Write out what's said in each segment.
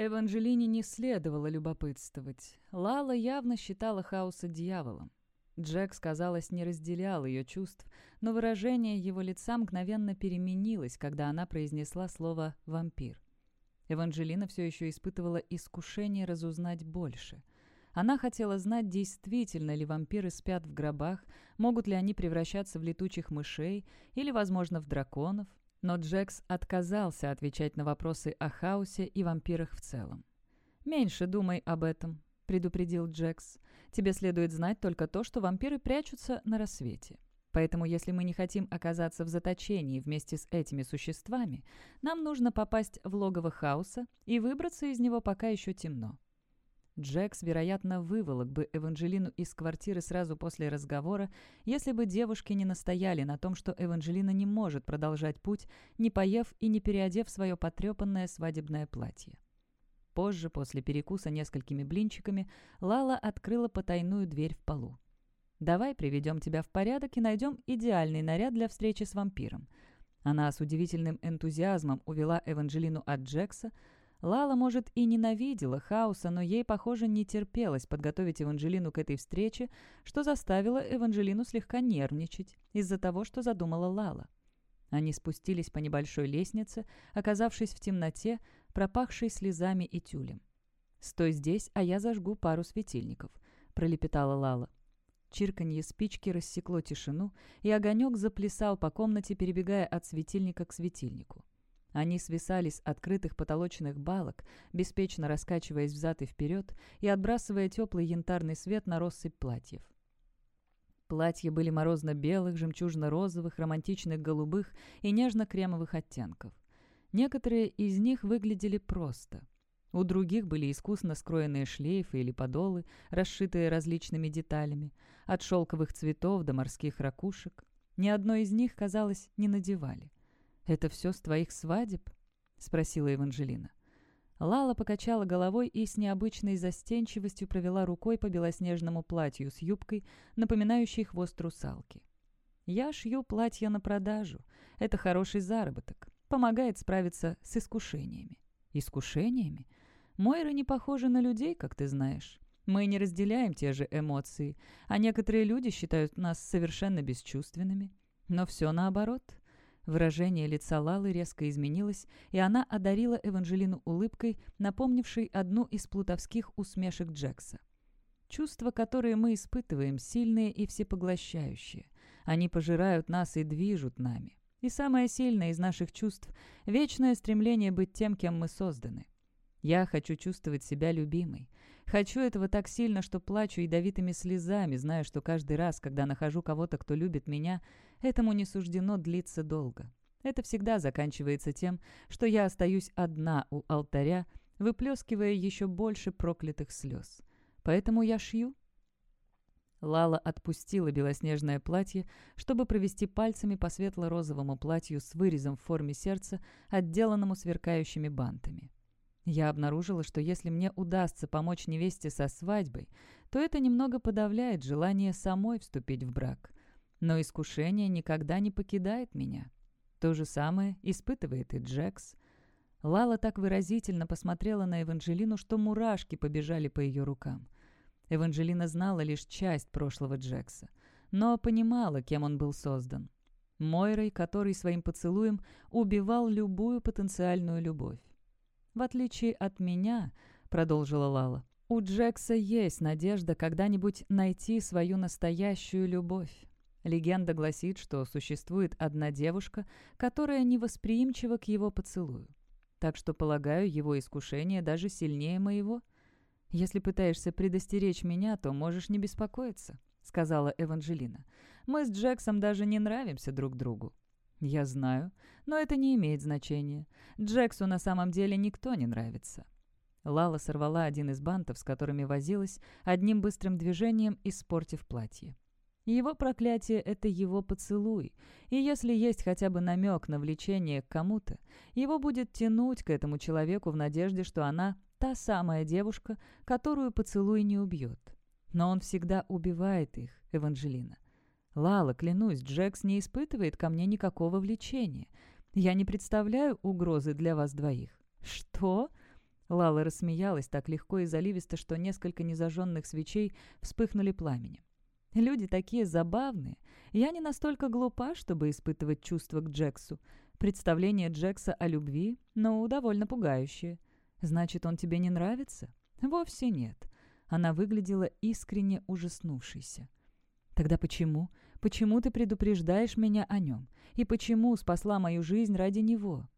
Эванжелине не следовало любопытствовать. Лала явно считала хаоса дьяволом. Джекс, казалось, не разделял ее чувств, но выражение его лица мгновенно переменилось, когда она произнесла слово «вампир». Эванжелина все еще испытывала искушение разузнать больше. Она хотела знать, действительно ли вампиры спят в гробах, могут ли они превращаться в летучих мышей или, возможно, в драконов, но Джекс отказался отвечать на вопросы о хаосе и вампирах в целом. «Меньше думай об этом», — предупредил Джекс. «Тебе следует знать только то, что вампиры прячутся на рассвете. Поэтому, если мы не хотим оказаться в заточении вместе с этими существами, нам нужно попасть в логово хаоса и выбраться из него, пока еще темно. Джекс, вероятно, выволок бы Эванжелину из квартиры сразу после разговора, если бы девушки не настояли на том, что Эванжелина не может продолжать путь, не поев и не переодев свое потрепанное свадебное платье. Позже, после перекуса несколькими блинчиками, Лала открыла потайную дверь в полу. «Давай приведем тебя в порядок и найдем идеальный наряд для встречи с вампиром». Она с удивительным энтузиазмом увела Эванжелину от Джекса, Лала, может, и ненавидела хаоса, но ей, похоже, не терпелось подготовить Эванжелину к этой встрече, что заставило Эванжелину слегка нервничать из-за того, что задумала Лала. Они спустились по небольшой лестнице, оказавшись в темноте, пропахшей слезами и тюлем. «Стой здесь, а я зажгу пару светильников», — пролепетала Лала. Чирканье спички рассекло тишину, и огонек заплясал по комнате, перебегая от светильника к светильнику. Они свисали с открытых потолочных балок, беспечно раскачиваясь взад и вперед и отбрасывая теплый янтарный свет на россыпь платьев. Платья были морозно-белых, жемчужно-розовых, романтичных голубых и нежно-кремовых оттенков. Некоторые из них выглядели просто. У других были искусно скроенные шлейфы или подолы, расшитые различными деталями, от шелковых цветов до морских ракушек. Ни одно из них, казалось, не надевали. «Это все с твоих свадеб?» — спросила Эванжелина. Лала покачала головой и с необычной застенчивостью провела рукой по белоснежному платью с юбкой, напоминающей хвост русалки. «Я шью платья на продажу. Это хороший заработок. Помогает справиться с искушениями». «Искушениями? Мойры не похожи на людей, как ты знаешь. Мы не разделяем те же эмоции, а некоторые люди считают нас совершенно бесчувственными. Но все наоборот. Выражение лица Лалы резко изменилось, и она одарила Эванжелину улыбкой, напомнившей одну из плутовских усмешек Джекса. Чувства, которые мы испытываем, сильные и всепоглощающие. Они пожирают нас и движут нами. И самое сильное из наших чувств — вечное стремление быть тем, кем мы созданы. Я хочу чувствовать себя любимой. Хочу этого так сильно, что плачу ядовитыми слезами, зная, что каждый раз, когда нахожу кого-то, кто любит меня, этому не суждено длиться долго. Это всегда заканчивается тем, что я остаюсь одна у алтаря, выплескивая еще больше проклятых слез. Поэтому я шью. Лала отпустила белоснежное платье, чтобы провести пальцами по светло-розовому платью с вырезом в форме сердца, отделанному сверкающими бантами. Я обнаружила, что если мне удастся помочь невесте со свадьбой, то это немного подавляет желание самой вступить в брак. Но искушение никогда не покидает меня. То же самое испытывает и Джекс. Лала так выразительно посмотрела на Эванжелину, что мурашки побежали по ее рукам. Эванжелина знала лишь часть прошлого Джекса, но понимала, кем он был создан. Мойрой, который своим поцелуем убивал любую потенциальную любовь. В отличие от меня, продолжила Лала, у Джекса есть надежда когда-нибудь найти свою настоящую любовь. Легенда гласит, что существует одна девушка, которая невосприимчива к его поцелую. Так что, полагаю, его искушение даже сильнее моего. Если пытаешься предостеречь меня, то можешь не беспокоиться, сказала Эванжелина. Мы с Джексом даже не нравимся друг другу. «Я знаю, но это не имеет значения. Джексу на самом деле никто не нравится». Лала сорвала один из бантов, с которыми возилась, одним быстрым движением испортив платье. Его проклятие — это его поцелуй, и если есть хотя бы намек на влечение к кому-то, его будет тянуть к этому человеку в надежде, что она — та самая девушка, которую поцелуй не убьет. Но он всегда убивает их, Эванжелина. «Лала, клянусь, Джекс не испытывает ко мне никакого влечения. Я не представляю угрозы для вас двоих». «Что?» Лала рассмеялась так легко и заливисто, что несколько незажженных свечей вспыхнули пламенем. «Люди такие забавные. Я не настолько глупа, чтобы испытывать чувства к Джексу. Представление Джекса о любви, ну, довольно пугающее. Значит, он тебе не нравится?» «Вовсе нет». Она выглядела искренне ужаснувшейся. «Тогда почему? Почему ты предупреждаешь меня о нем? И почему спасла мою жизнь ради него?»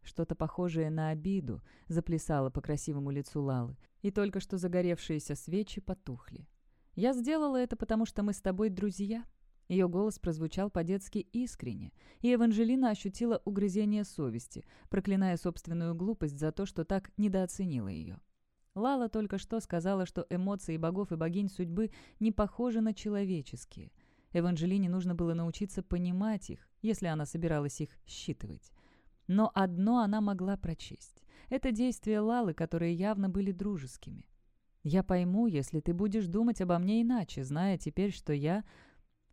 Что-то похожее на обиду заплясало по красивому лицу Лалы, и только что загоревшиеся свечи потухли. «Я сделала это, потому что мы с тобой друзья». Ее голос прозвучал по-детски искренне, и Эванжелина ощутила угрызение совести, проклиная собственную глупость за то, что так недооценила ее. Лала только что сказала, что эмоции богов и богинь судьбы не похожи на человеческие. Эванжелине нужно было научиться понимать их, если она собиралась их считывать. Но одно она могла прочесть. Это действия Лалы, которые явно были дружескими. «Я пойму, если ты будешь думать обо мне иначе, зная теперь, что я...»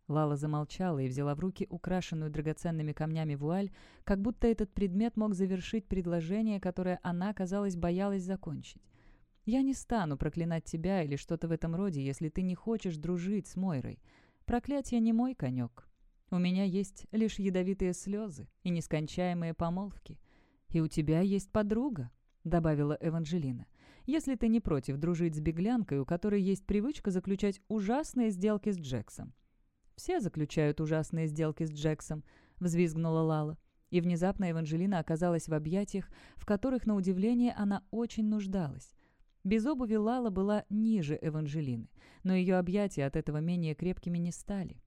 Лала замолчала и взяла в руки украшенную драгоценными камнями вуаль, как будто этот предмет мог завершить предложение, которое она, казалось, боялась закончить. «Я не стану проклинать тебя или что-то в этом роде, если ты не хочешь дружить с Мойрой. Проклятие не мой конек. У меня есть лишь ядовитые слезы и нескончаемые помолвки. И у тебя есть подруга», — добавила Эванжелина. «Если ты не против дружить с беглянкой, у которой есть привычка заключать ужасные сделки с Джексом». «Все заключают ужасные сделки с Джексом», — взвизгнула Лала. И внезапно Эванжелина оказалась в объятиях, в которых, на удивление, она очень нуждалась. Без обуви Лала была ниже Эванжелины, но ее объятия от этого менее крепкими не стали.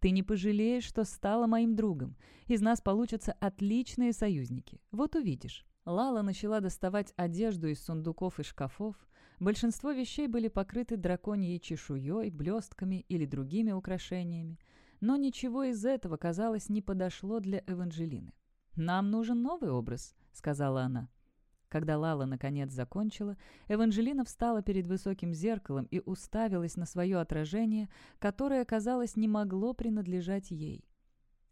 Ты не пожалеешь, что стала моим другом. Из нас получатся отличные союзники. Вот увидишь». Лала начала доставать одежду из сундуков и шкафов. Большинство вещей были покрыты драконьей чешуей, блестками или другими украшениями. Но ничего из этого, казалось, не подошло для Эванжелины. «Нам нужен новый образ», — сказала она. Когда Лала наконец закончила, Эванжелина встала перед высоким зеркалом и уставилась на свое отражение, которое, казалось, не могло принадлежать ей.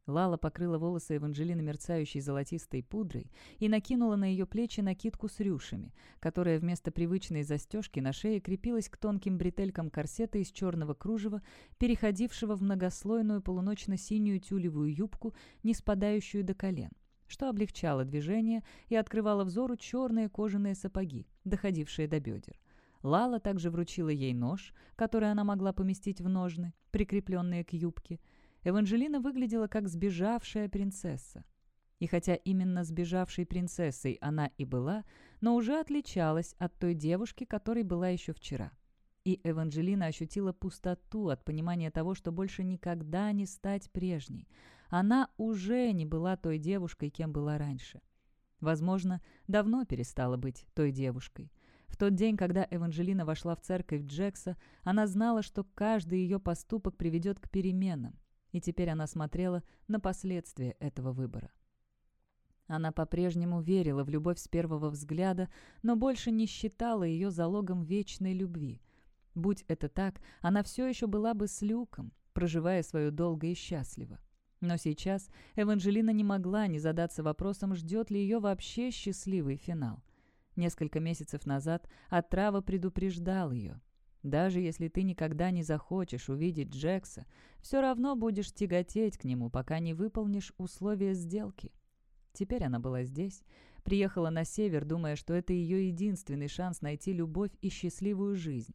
Лала покрыла волосы Эванжелины мерцающей золотистой пудрой и накинула на ее плечи накидку с рюшами, которая вместо привычной застежки на шее крепилась к тонким бретелькам корсета из черного кружева, переходившего в многослойную полуночно-синюю тюлевую юбку, не спадающую до колен что облегчало движение и открывало взору черные кожаные сапоги, доходившие до бедер. Лала также вручила ей нож, который она могла поместить в ножны, прикрепленные к юбке. Эванжелина выглядела как сбежавшая принцесса. И хотя именно сбежавшей принцессой она и была, но уже отличалась от той девушки, которой была еще вчера. И Эванжелина ощутила пустоту от понимания того, что больше никогда не стать прежней – она уже не была той девушкой, кем была раньше. Возможно, давно перестала быть той девушкой. В тот день, когда Эванжелина вошла в церковь Джекса, она знала, что каждый ее поступок приведет к переменам, и теперь она смотрела на последствия этого выбора. Она по-прежнему верила в любовь с первого взгляда, но больше не считала ее залогом вечной любви. Будь это так, она все еще была бы с Люком, проживая свое долго и счастливо. Но сейчас Эванжелина не могла не задаться вопросом, ждет ли ее вообще счастливый финал. Несколько месяцев назад отрава предупреждал ее. Даже если ты никогда не захочешь увидеть Джекса, все равно будешь тяготеть к нему, пока не выполнишь условия сделки. Теперь она была здесь, приехала на север, думая, что это ее единственный шанс найти любовь и счастливую жизнь.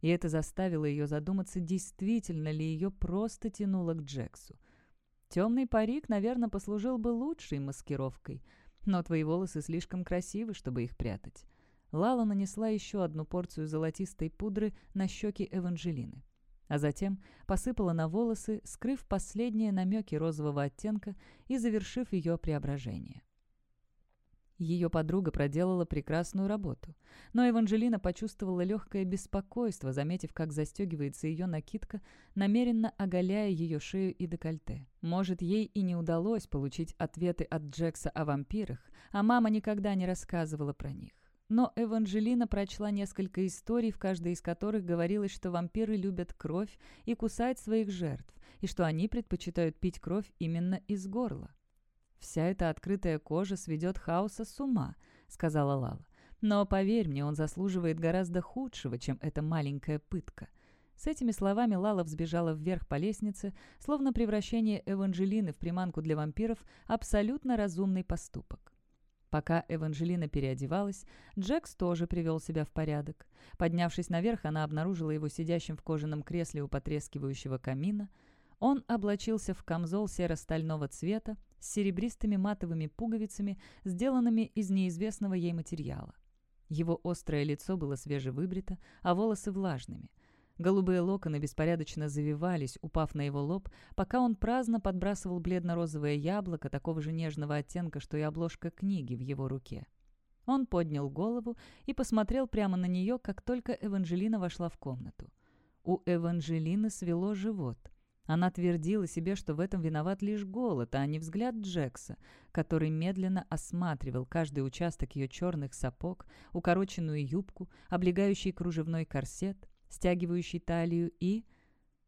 И это заставило ее задуматься, действительно ли ее просто тянуло к Джексу. Темный парик, наверное, послужил бы лучшей маскировкой, но твои волосы слишком красивы, чтобы их прятать. Лала нанесла еще одну порцию золотистой пудры на щеки Эванжелины, а затем посыпала на волосы, скрыв последние намеки розового оттенка и завершив ее преображение. Ее подруга проделала прекрасную работу. Но Эванжелина почувствовала легкое беспокойство, заметив, как застегивается ее накидка, намеренно оголяя ее шею и декольте. Может, ей и не удалось получить ответы от Джекса о вампирах, а мама никогда не рассказывала про них. Но Эванжелина прочла несколько историй, в каждой из которых говорилось, что вампиры любят кровь и кусать своих жертв, и что они предпочитают пить кровь именно из горла. «Вся эта открытая кожа сведет хаоса с ума», — сказала Лала. Но поверь мне, он заслуживает гораздо худшего, чем эта маленькая пытка». С этими словами Лала взбежала вверх по лестнице, словно превращение Эванжелины в приманку для вампиров – абсолютно разумный поступок. Пока Эванжелина переодевалась, Джекс тоже привел себя в порядок. Поднявшись наверх, она обнаружила его сидящим в кожаном кресле у потрескивающего камина. Он облачился в камзол серо-стального цвета с серебристыми матовыми пуговицами, сделанными из неизвестного ей материала. Его острое лицо было свежевыбрито, а волосы влажными. Голубые локоны беспорядочно завивались, упав на его лоб, пока он праздно подбрасывал бледно-розовое яблоко такого же нежного оттенка, что и обложка книги в его руке. Он поднял голову и посмотрел прямо на нее, как только Эванжелина вошла в комнату. У Эванжелины свело живот. Она твердила себе, что в этом виноват лишь голод, а не взгляд Джекса, который медленно осматривал каждый участок ее черных сапог, укороченную юбку, облегающий кружевной корсет, стягивающий талию, и...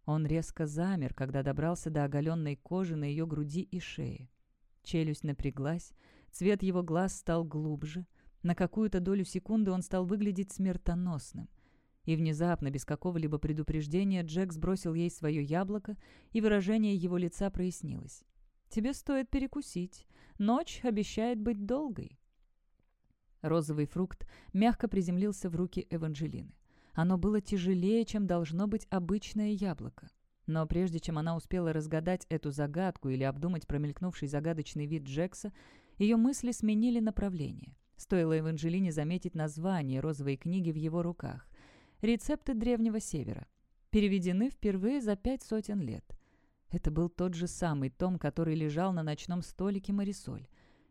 Он резко замер, когда добрался до оголенной кожи на ее груди и шее. Челюсть напряглась, цвет его глаз стал глубже. На какую-то долю секунды он стал выглядеть смертоносным. И внезапно, без какого-либо предупреждения, Джек сбросил ей свое яблоко, и выражение его лица прояснилось. «Тебе стоит перекусить. Ночь обещает быть долгой». Розовый фрукт мягко приземлился в руки Эванжелины. Оно было тяжелее, чем должно быть обычное яблоко. Но прежде чем она успела разгадать эту загадку или обдумать промелькнувший загадочный вид Джекса, ее мысли сменили направление. Стоило Эванжелине заметить название розовой книги в его руках. «Рецепты Древнего Севера». Переведены впервые за пять сотен лет. Это был тот же самый том, который лежал на ночном столике Марисоль.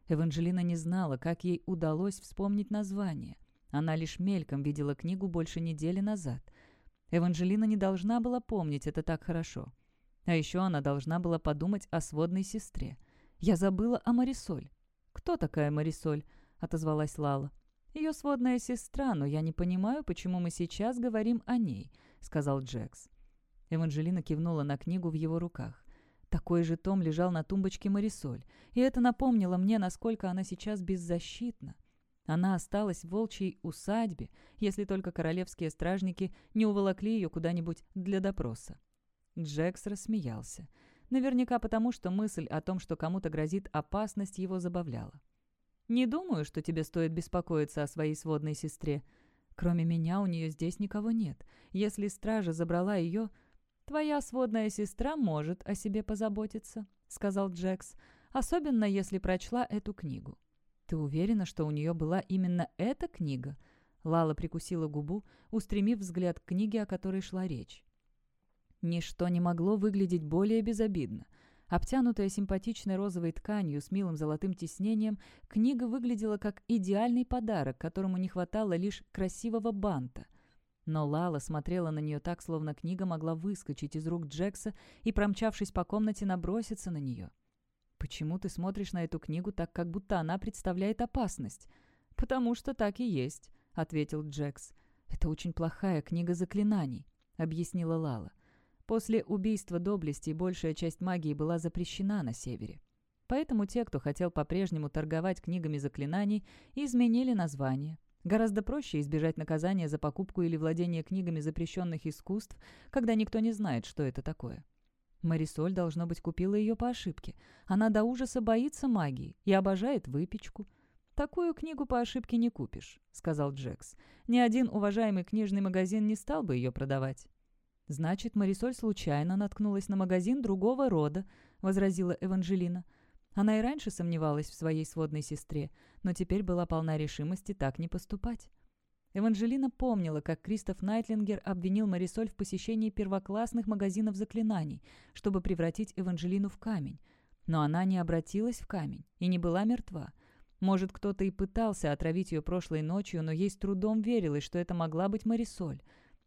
Эванжелина не знала, как ей удалось вспомнить название. Она лишь мельком видела книгу больше недели назад. Эванжелина не должна была помнить это так хорошо. А еще она должна была подумать о сводной сестре. «Я забыла о Марисоль». «Кто такая Марисоль?» — отозвалась Лала. «Ее сводная сестра, но я не понимаю, почему мы сейчас говорим о ней», — сказал Джекс. Эванжелина кивнула на книгу в его руках. Такой же том лежал на тумбочке Марисоль, и это напомнило мне, насколько она сейчас беззащитна. Она осталась в волчьей усадьбе, если только королевские стражники не уволокли ее куда-нибудь для допроса. Джекс рассмеялся. Наверняка потому, что мысль о том, что кому-то грозит опасность, его забавляла. «Не думаю, что тебе стоит беспокоиться о своей сводной сестре. Кроме меня у нее здесь никого нет. Если стража забрала ее, твоя сводная сестра может о себе позаботиться», — сказал Джекс, «особенно если прочла эту книгу. «Ты уверена, что у нее была именно эта книга?» Лала прикусила губу, устремив взгляд к книге, о которой шла речь. Ничто не могло выглядеть более безобидно. Обтянутая симпатичной розовой тканью с милым золотым тиснением, книга выглядела как идеальный подарок, которому не хватало лишь красивого банта. Но Лала смотрела на нее так, словно книга могла выскочить из рук Джекса и, промчавшись по комнате, наброситься на нее. «Почему ты смотришь на эту книгу так, как будто она представляет опасность?» «Потому что так и есть», — ответил Джекс. «Это очень плохая книга заклинаний», — объяснила Лала. После убийства доблести большая часть магии была запрещена на севере. Поэтому те, кто хотел по-прежнему торговать книгами заклинаний, изменили название. Гораздо проще избежать наказания за покупку или владение книгами запрещенных искусств, когда никто не знает, что это такое. Марисоль, должно быть, купила ее по ошибке. Она до ужаса боится магии и обожает выпечку. «Такую книгу по ошибке не купишь», — сказал Джекс. «Ни один уважаемый книжный магазин не стал бы ее продавать». «Значит, Марисоль случайно наткнулась на магазин другого рода», — возразила Эванжелина. Она и раньше сомневалась в своей сводной сестре, но теперь была полна решимости так не поступать. Эванжелина помнила, как Кристоф Найтлингер обвинил Марисоль в посещении первоклассных магазинов заклинаний, чтобы превратить Эванжелину в камень. Но она не обратилась в камень и не была мертва. Может, кто-то и пытался отравить ее прошлой ночью, но ей с трудом верилось, что это могла быть Марисоль.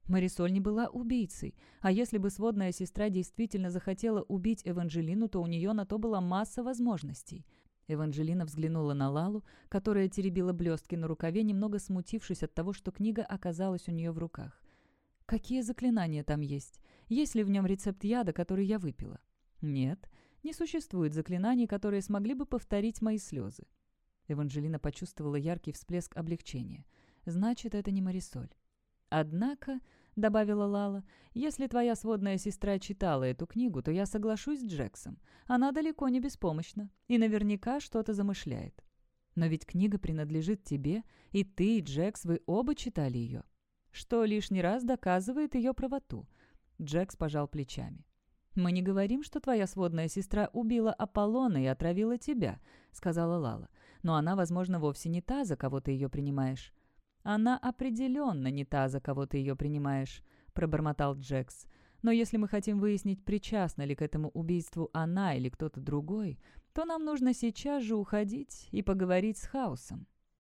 Марисоль не была убийцей, а если бы сводная сестра действительно захотела убить Эванжелину, то у нее на то была масса возможностей – Эванжелина взглянула на Лалу, которая теребила блестки на рукаве, немного смутившись от того, что книга оказалась у нее в руках. «Какие заклинания там есть? Есть ли в нем рецепт яда, который я выпила?» «Нет, не существует заклинаний, которые смогли бы повторить мои слезы». Эванжелина почувствовала яркий всплеск облегчения. значит, это не Марисоль. Однако, — добавила Лала, — если твоя сводная сестра читала эту книгу, то я соглашусь с Джексом. Она далеко не беспомощна и наверняка что-то замышляет. Но ведь книга принадлежит тебе, и ты, и Джекс, вы оба читали ее. Что лишний раз доказывает ее правоту. Джекс пожал плечами. «Мы не говорим, что твоя сводная сестра убила Аполлона и отравила тебя», — сказала Лала. «Но она, возможно, вовсе не та, за кого ты ее принимаешь». «Она определенно не та, за кого ты ее принимаешь», — пробормотал Джекс. «Но если мы хотим выяснить, причастна ли к этому убийству она или кто-то другой, то нам нужно сейчас же уходить и поговорить с Хаусом».